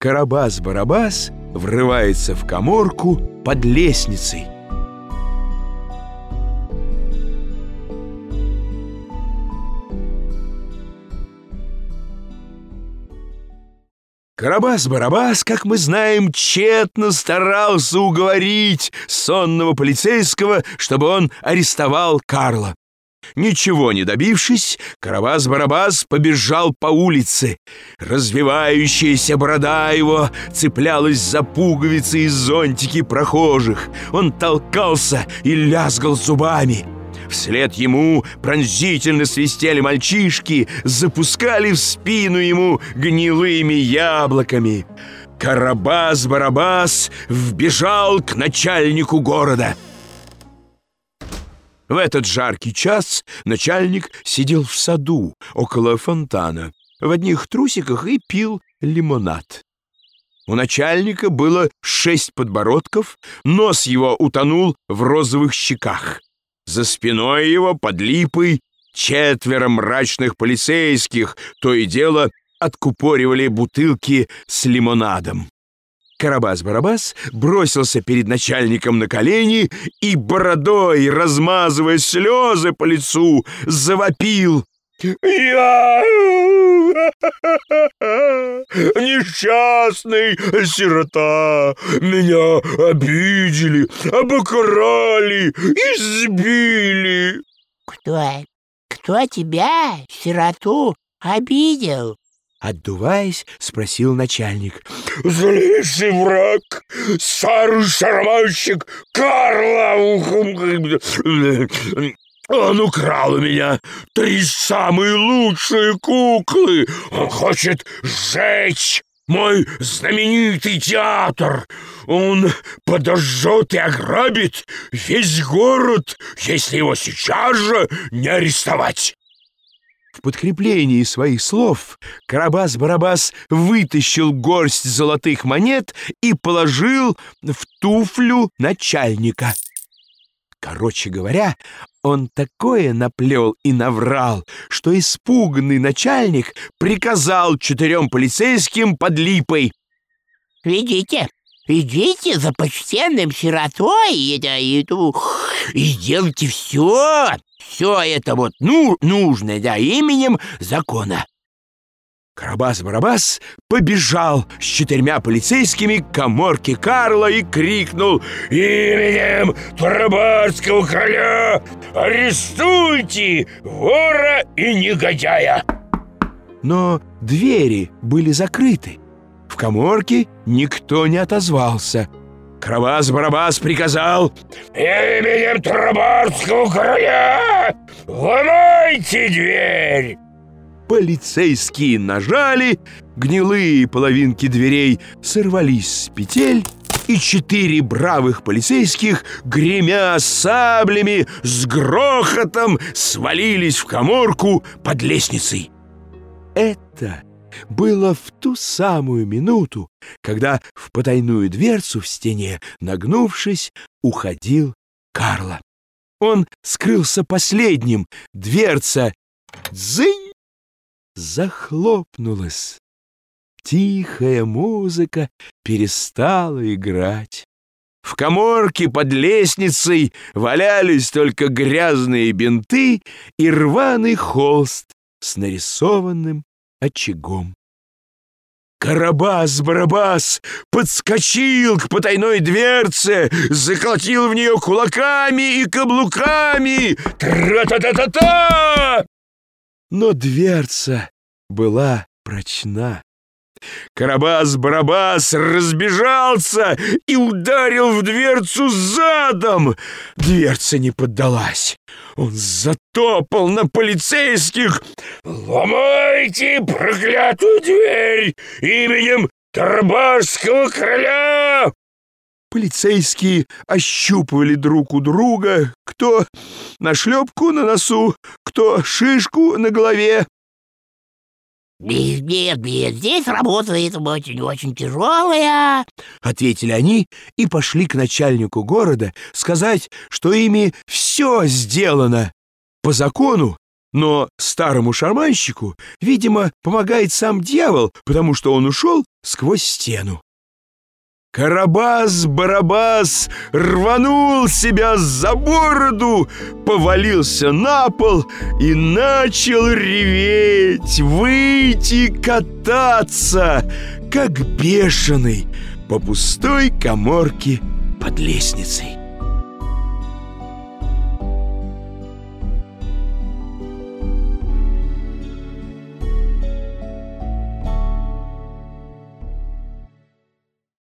Карабас-Барабас врывается в коморку под лестницей. Карабас-Барабас, как мы знаем, тщетно старался уговорить сонного полицейского, чтобы он арестовал Карла. Ничего не добившись, Карабас-Барабас побежал по улице. Развивающаяся борода его цеплялась за пуговицы и зонтики прохожих. Он толкался и лязгал зубами. Вслед ему пронзительно свистели мальчишки, запускали в спину ему гнилыми яблоками. Карабас-Барабас вбежал к начальнику города — в этот жаркий час начальник сидел в саду около фонтана в одних трусиках и пил лимонад. У начальника было шесть подбородков, нос его утонул в розовых щеках. За спиной его под липой четверо мрачных полицейских то и дело откупоривали бутылки с лимонадом. Карабас-Барабас бросился перед начальником на колени и бородой, размазывая слезы по лицу, завопил. «Я несчастный сирота! Меня обидели, обокрали, избили!» «Кто? Кто тебя, сироту, обидел?» Отдуваясь, спросил начальник. «Злейший враг, старый шарманщик Карла! Он украл у меня три самые лучшие куклы! Он хочет сжечь мой знаменитый театр! Он подожжет и ограбит весь город, если его сейчас же не арестовать!» В подкреплении своих слов Карабас-Барабас вытащил горсть золотых монет и положил в туфлю начальника. Короче говоря, он такое наплел и наврал, что испуганный начальник приказал четырем полицейским под липой. «Ведите, идите за почтенным сиротой и, и, и сделайте все, все это вот ну, нужно, да, именем закона. Карабас-Барабас побежал с четырьмя полицейскими к коморке Карла и крикнул «Именем Тарабарского короля арестуйте вора и негодяя!» Но двери были закрыты. В коморке никто не отозвался. Карабас-Барабас приказал «Именем Тарабарского короля ломайте дверь!» Полицейские нажали, гнилые половинки дверей сорвались с петель, и четыре бравых полицейских, гремя саблями, с грохотом свалились в коморку под лестницей. Это было в ту самую минуту, когда в потайную дверцу в стене, нагнувшись, уходил Карло. Он скрылся последним, дверца «Дзынь!» захлопнулась. Тихая музыка перестала играть. В коморке под лестницей валялись только грязные бинты и рваный холст с нарисованным очагом. Карабас-барабас подскочил к потайной дверце, заколотил в нее кулаками и каблуками. Тра-та-та-та-та! Но дверца была прочна. Карабас-барабас разбежался и ударил в дверцу задом. Дверца не поддалась. Он затопал на полицейских. «Ломайте проклятую дверь именем Тарбарского короля!» Полицейские ощупывали друг у друга, кто на шлепку на носу, кто шишку на голове. «Нет, нет, здесь работает очень-очень тяжелая», — ответили они и пошли к начальнику города сказать, что ими все сделано по закону, Но старому шарманщику, видимо, помогает сам дьявол, потому что он ушел сквозь стену. Карабас-барабас рванул себя за бороду, повалился на пол и начал реветь, выйти кататься, как бешеный, по пустой коморке под лестницей.